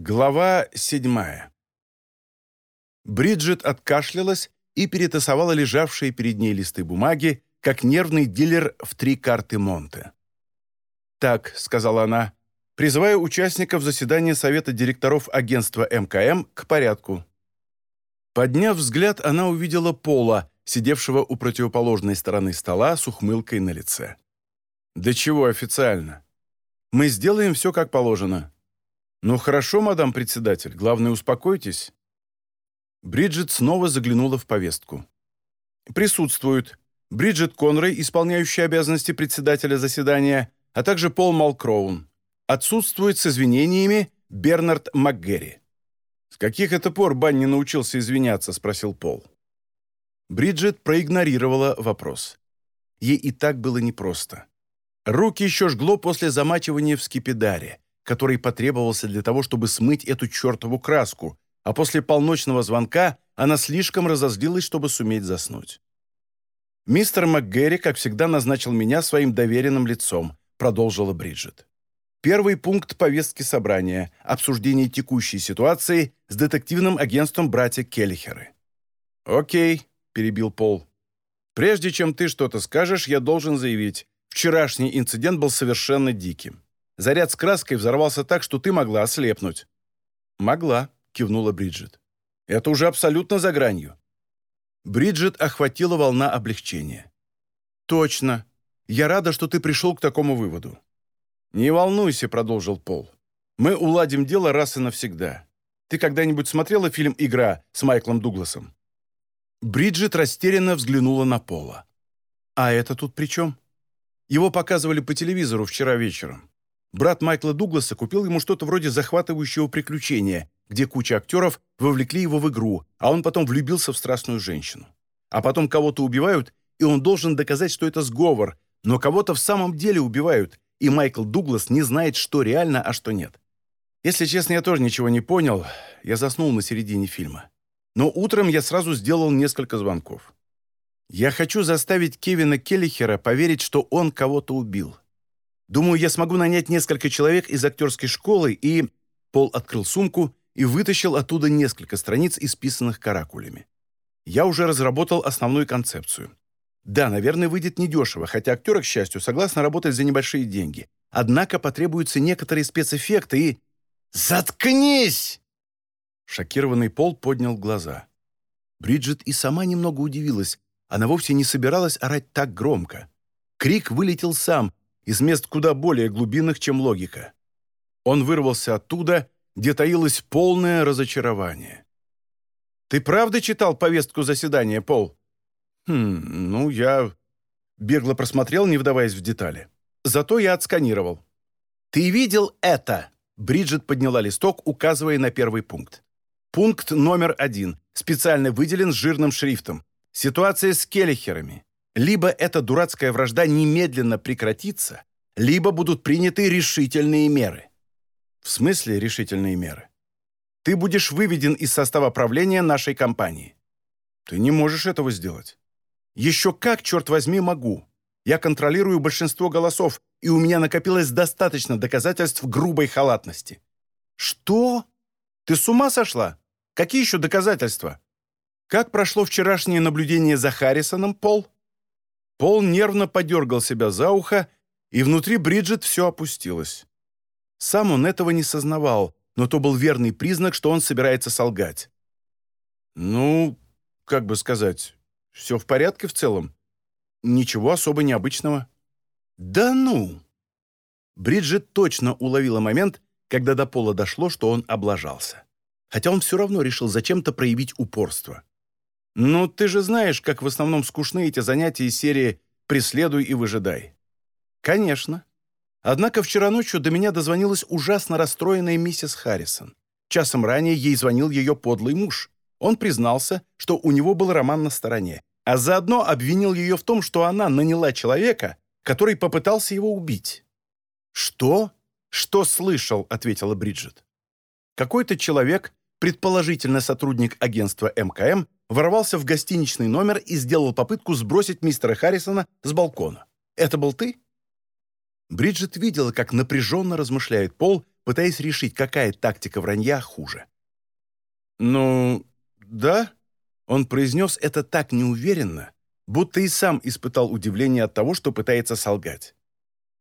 Глава седьмая. Бриджит откашлялась и перетасовала лежавшие перед ней листы бумаги, как нервный дилер в три карты Монте. «Так», — сказала она, — «призываю участников заседания Совета директоров агентства МКМ к порядку». Подняв взгляд, она увидела Пола, сидевшего у противоположной стороны стола с ухмылкой на лице. «Да чего официально? Мы сделаем все как положено». «Ну хорошо, мадам председатель, главное, успокойтесь». Бриджит снова заглянула в повестку. Присутствуют Бриджит Конрой, исполняющая обязанности председателя заседания, а также Пол Малкроун. Отсутствует с извинениями Бернард МакГерри. «С каких это пор Бан не научился извиняться?» – спросил Пол. Бриджит проигнорировала вопрос. Ей и так было непросто. Руки еще жгло после замачивания в скипидаре который потребовался для того, чтобы смыть эту чертову краску, а после полночного звонка она слишком разозлилась, чтобы суметь заснуть. «Мистер МакГерри, как всегда, назначил меня своим доверенным лицом», продолжила Бриджит. Первый пункт повестки собрания – обсуждение текущей ситуации с детективным агентством братья Келлихеры. «Окей», – перебил Пол. «Прежде чем ты что-то скажешь, я должен заявить, вчерашний инцидент был совершенно диким. Заряд с краской взорвался так, что ты могла ослепнуть». «Могла», — кивнула Бриджит. «Это уже абсолютно за гранью». Бриджит охватила волна облегчения. «Точно. Я рада, что ты пришел к такому выводу». «Не волнуйся», — продолжил Пол. «Мы уладим дело раз и навсегда. Ты когда-нибудь смотрела фильм «Игра» с Майклом Дугласом?» Бриджит растерянно взглянула на Пола. «А это тут при чем?» Его показывали по телевизору вчера вечером. Брат Майкла Дугласа купил ему что-то вроде захватывающего приключения, где куча актеров вовлекли его в игру, а он потом влюбился в страстную женщину. А потом кого-то убивают, и он должен доказать, что это сговор, но кого-то в самом деле убивают, и Майкл Дуглас не знает, что реально, а что нет. Если честно, я тоже ничего не понял, я заснул на середине фильма. Но утром я сразу сделал несколько звонков. Я хочу заставить Кевина Келлихера поверить, что он кого-то убил. Думаю, я смогу нанять несколько человек из актерской школы и...» Пол открыл сумку и вытащил оттуда несколько страниц, исписанных каракулями. «Я уже разработал основную концепцию. Да, наверное, выйдет недешево, хотя актеры, к счастью, согласны работать за небольшие деньги. Однако потребуются некоторые спецэффекты и... «Заткнись!» Шокированный Пол поднял глаза. Бриджит и сама немного удивилась. Она вовсе не собиралась орать так громко. Крик вылетел сам, из мест куда более глубинных, чем логика. Он вырвался оттуда, где таилось полное разочарование. «Ты правда читал повестку заседания, Пол?» «Хм, ну, я...» Бегло просмотрел, не вдаваясь в детали. «Зато я отсканировал». «Ты видел это?» Бриджит подняла листок, указывая на первый пункт. Пункт номер один, специально выделен жирным шрифтом. Ситуация с келлихерами. Либо эта дурацкая вражда немедленно прекратится, либо будут приняты решительные меры. В смысле решительные меры? Ты будешь выведен из состава правления нашей компании. Ты не можешь этого сделать. Еще как, черт возьми, могу. Я контролирую большинство голосов, и у меня накопилось достаточно доказательств грубой халатности. Что? Ты с ума сошла? Какие еще доказательства? Как прошло вчерашнее наблюдение за Харрисоном, Пол? Пол нервно подергал себя за ухо, и внутри Бриджит все опустилось. Сам он этого не сознавал, но то был верный признак, что он собирается солгать. «Ну, как бы сказать, все в порядке в целом. Ничего особо необычного». «Да ну!» Бриджит точно уловила момент, когда до Пола дошло, что он облажался. Хотя он все равно решил зачем-то проявить упорство. «Ну, ты же знаешь, как в основном скучны эти занятия из серии «Преследуй и выжидай». «Конечно. Однако вчера ночью до меня дозвонилась ужасно расстроенная миссис Харрисон. Часом ранее ей звонил ее подлый муж. Он признался, что у него был роман на стороне, а заодно обвинил ее в том, что она наняла человека, который попытался его убить. «Что? Что слышал?» — ответила Бриджит. Какой-то человек, предположительно сотрудник агентства МКМ, ворвался в гостиничный номер и сделал попытку сбросить мистера Харрисона с балкона. Это был ты?» Бриджит видела, как напряженно размышляет Пол, пытаясь решить, какая тактика вранья хуже. «Ну, да?» Он произнес это так неуверенно, будто и сам испытал удивление от того, что пытается солгать.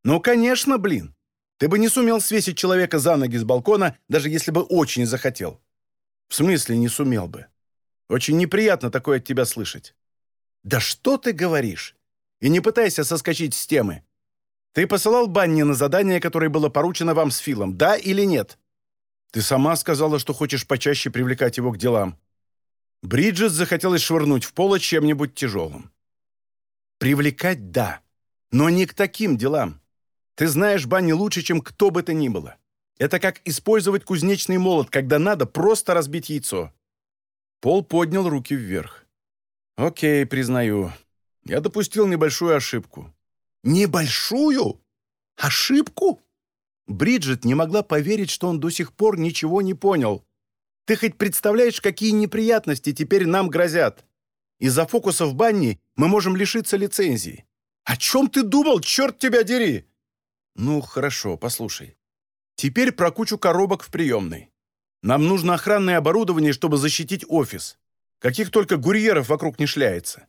«Ну, конечно, блин! Ты бы не сумел свесить человека за ноги с балкона, даже если бы очень захотел». «В смысле не сумел бы? Очень неприятно такое от тебя слышать». «Да что ты говоришь? И не пытайся соскочить с темы. Ты посылал Банни на задание, которое было поручено вам с Филом, да или нет? Ты сама сказала, что хочешь почаще привлекать его к делам. Бриджит захотелось швырнуть в поло чем-нибудь тяжелым. Привлекать – да, но не к таким делам. Ты знаешь Банни лучше, чем кто бы то ни было. Это как использовать кузнечный молот, когда надо просто разбить яйцо. Пол поднял руки вверх. «Окей, признаю. Я допустил небольшую ошибку». «Небольшую? Ошибку?» Бриджит не могла поверить, что он до сих пор ничего не понял. «Ты хоть представляешь, какие неприятности теперь нам грозят? Из-за фокуса в банне мы можем лишиться лицензии. О чем ты думал, черт тебя дери?» «Ну, хорошо, послушай. Теперь про кучу коробок в приемной. Нам нужно охранное оборудование, чтобы защитить офис. Каких только гурьеров вокруг не шляется.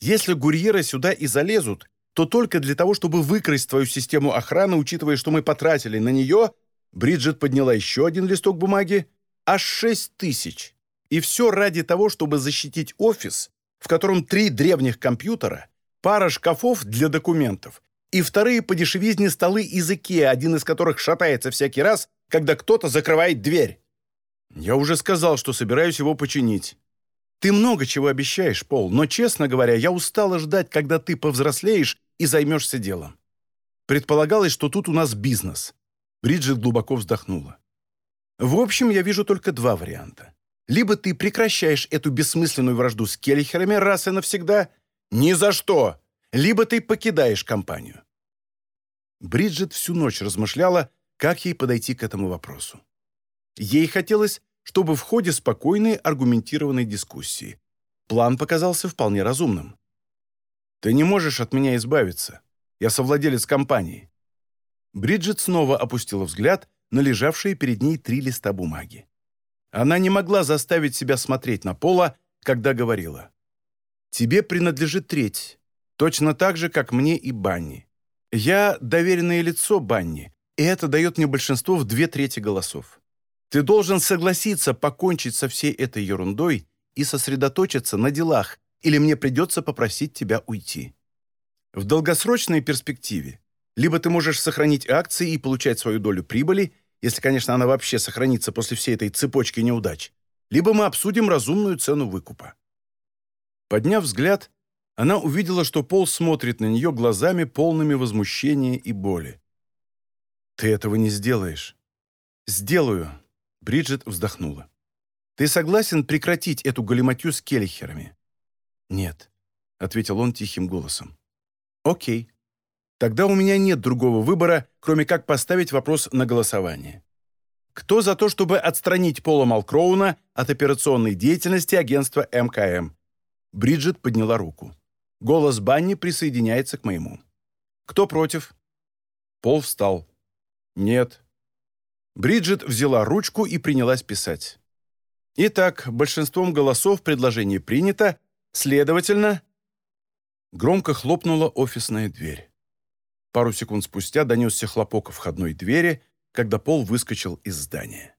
Если гурьеры сюда и залезут, то только для того, чтобы выкрасть твою систему охраны, учитывая, что мы потратили на нее, Бриджит подняла еще один листок бумаги, аж шесть тысяч. И все ради того, чтобы защитить офис, в котором три древних компьютера, пара шкафов для документов и вторые по дешевизне столы из Икеа, один из которых шатается всякий раз, когда кто-то закрывает дверь. Я уже сказал, что собираюсь его починить. Ты много чего обещаешь, Пол, но, честно говоря, я устала ждать, когда ты повзрослеешь и займешься делом. Предполагалось, что тут у нас бизнес. Бриджит глубоко вздохнула. В общем, я вижу только два варианта. Либо ты прекращаешь эту бессмысленную вражду с Келлихерами раз и навсегда, ни за что, либо ты покидаешь компанию. Бриджит всю ночь размышляла, как ей подойти к этому вопросу. Ей хотелось, чтобы в ходе спокойной аргументированной дискуссии. План показался вполне разумным. «Ты не можешь от меня избавиться. Я совладелец компании». Бриджит снова опустила взгляд на лежавшие перед ней три листа бумаги. Она не могла заставить себя смотреть на Пола, когда говорила. «Тебе принадлежит треть, точно так же, как мне и Банни. Я доверенное лицо Банни, и это дает мне большинство в две трети голосов. Ты должен согласиться покончить со всей этой ерундой и сосредоточиться на делах, или мне придется попросить тебя уйти. В долгосрочной перспективе либо ты можешь сохранить акции и получать свою долю прибыли, если, конечно, она вообще сохранится после всей этой цепочки неудач, либо мы обсудим разумную цену выкупа. Подняв взгляд, она увидела, что Пол смотрит на нее глазами, полными возмущения и боли. «Ты этого не сделаешь». «Сделаю», — Бриджит вздохнула. «Ты согласен прекратить эту галиматью с келлихерами?» «Нет», — ответил он тихим голосом. «Окей. Тогда у меня нет другого выбора, кроме как поставить вопрос на голосование. Кто за то, чтобы отстранить Пола Малкроуна от операционной деятельности агентства МКМ?» Бриджит подняла руку. Голос Банни присоединяется к моему. «Кто против?» Пол встал. «Нет». Бриджит взяла ручку и принялась писать. Итак, большинством голосов предложение принято, Следовательно...» Громко хлопнула офисная дверь. Пару секунд спустя донесся хлопок входной двери, когда Пол выскочил из здания.